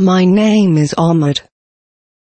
My name is Ahmed.